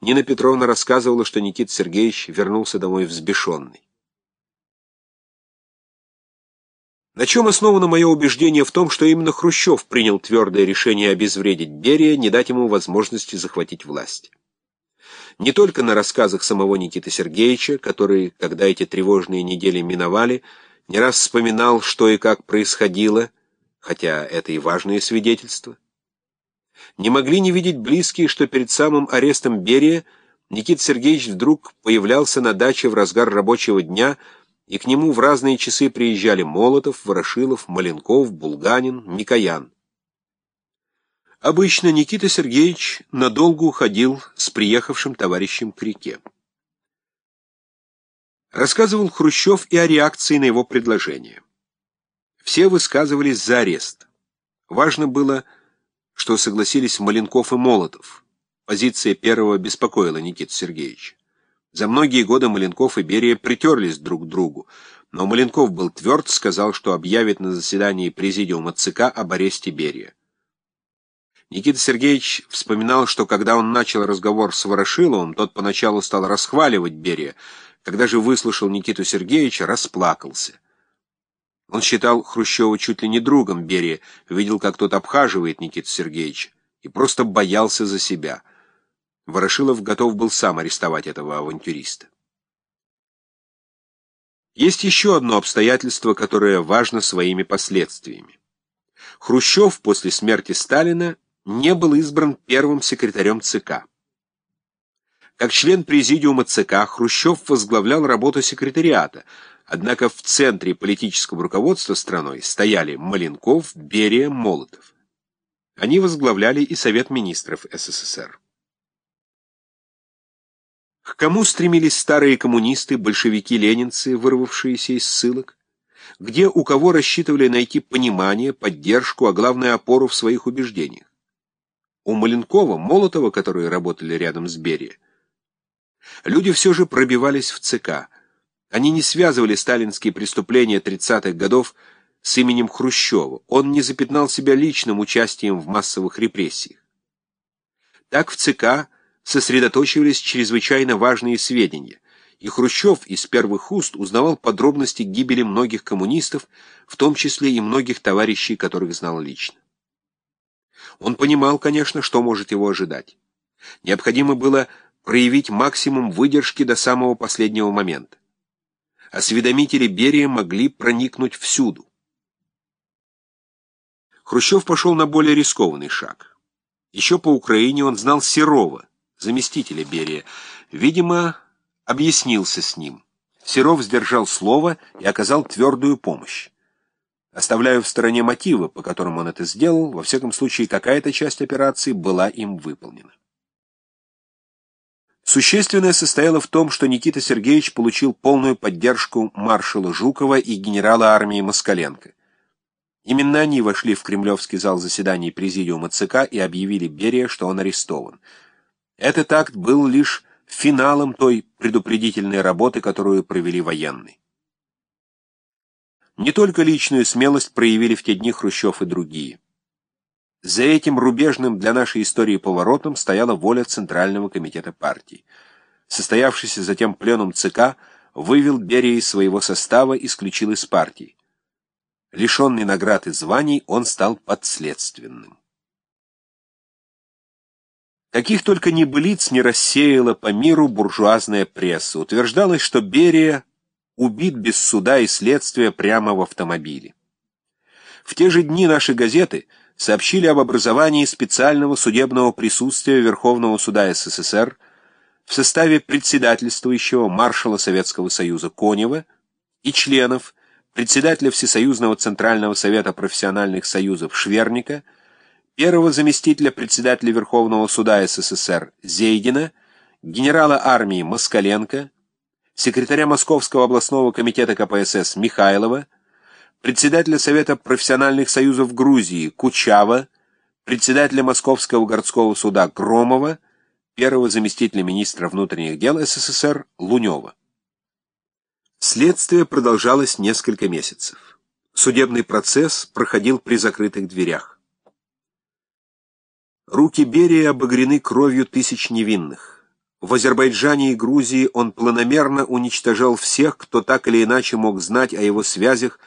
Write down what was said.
Нина Петровна рассказывала, что Никита Сергеевич вернулся домой взбешенный. На чем основано мое убеждение в том, что именно Хрущев принял твердое решение обезвредить Берия, не дать ему возможности захватить власть? Не только на рассказах самого Никиты Сергеевича, который, когда эти тревожные недели миновали, не раз вспоминал, что и как происходило, хотя это и важные свидетельства. Не могли не видеть близкие, что перед самым арестом Берия Никита Сергеевич вдруг появлялся на даче в разгар рабочего дня, и к нему в разные часы приезжали Молотов, Ворошилов, Маленков, Булганин, Микоян. Обычно Никита Сергеевич надолго уходил с приехавшим товарищем к реке. Рассказывал Хрущев и о реакции на его предложение. Все высказывались за арест. Важно было, что согласились Маленков и Молотов. Позиция первого беспокоила Никита Сергеевича. За многие годы Маленков и Берия притерлись друг к другу, но Маленков был тверд, сказал, что объявит на заседании президиума ЦК об аресте Берия. Никита Сергеевич вспоминал, что когда он начал разговор с Ворошиловым, тот поначалу стал расхваливать Берия, когда же выслушал Никиту Сергеевича, расплакался. Он считал Хрущева чуть ли не другом Берия, видел, как тот обхаживает Никиту Сергеевича, и просто боялся за себя — Ворошилов готов был сам арестовать этого авантюриста. Есть еще одно обстоятельство, которое важно своими последствиями. Хрущев после смерти Сталина не был избран первым секретарем ЦК. Как член президиума ЦК Хрущев возглавлял работу секретариата, однако в центре политического руководства страной стояли Маленков, Берия, Молотов. Они возглавляли и Совет министров СССР. К кому стремились старые коммунисты, большевики-ленинцы, вырвавшиеся из ссылок? Где у кого рассчитывали найти понимание, поддержку, а главное опору в своих убеждениях? У Маленкова, Молотова, которые работали рядом с Берия. Люди все же пробивались в ЦК. Они не связывали сталинские преступления 30-х годов с именем Хрущева. Он не запятнал себя личным участием в массовых репрессиях. Так в ЦК сосредоточивались чрезвычайно важные сведения, и Хрущев из первых уст узнавал подробности гибели многих коммунистов, в том числе и многих товарищей, которых знал лично. Он понимал, конечно, что может его ожидать. Необходимо было проявить максимум выдержки до самого последнего момента. Осведомители Берия могли проникнуть всюду. Хрущев пошел на более рискованный шаг. Еще по Украине он знал Серова, заместителя Берия, видимо, объяснился с ним. Серов сдержал слово и оказал твердую помощь. Оставляю в стороне мотивы, по которым он это сделал, во всяком случае какая-то часть операции была им выполнена. Существенное состояло в том, что Никита Сергеевич получил полную поддержку маршала Жукова и генерала армии Москаленко. Именно они вошли в кремлевский зал заседаний президиума ЦК и объявили Берия, что он арестован. Этот акт был лишь финалом той предупредительной работы, которую провели военные. Не только личную смелость проявили в те дни Хрущев и другие. За этим рубежным для нашей истории поворотом стояла воля Центрального комитета партии. Состоявшийся затем пленум ЦК вывел Берия из своего состава, исключил из партии. Лишенный наград и званий, он стал подследственным. Каких только небылиц не рассеяла по миру буржуазная пресса. Утверждалось, что Берия убит без суда и следствия прямо в автомобиле. В те же дни наши газеты сообщили об образовании специального судебного присутствия Верховного суда СССР в составе председательствующего маршала Советского Союза Конева и членов председателя Всесоюзного Центрального Совета профессиональных союзов Шверника – первого заместителя председателя Верховного суда СССР Зейдина, генерала армии Москаленко, секретаря Московского областного комитета КПСС Михайлова, председателя Совета профессиональных союзов Грузии Кучава, председателя Московского городского суда Громова, первого заместителя министра внутренних дел СССР Лунева. Следствие продолжалось несколько месяцев. Судебный процесс проходил при закрытых дверях. Руки Берия обогрены кровью тысяч невинных. В Азербайджане и Грузии он планомерно уничтожал всех, кто так или иначе мог знать о его связях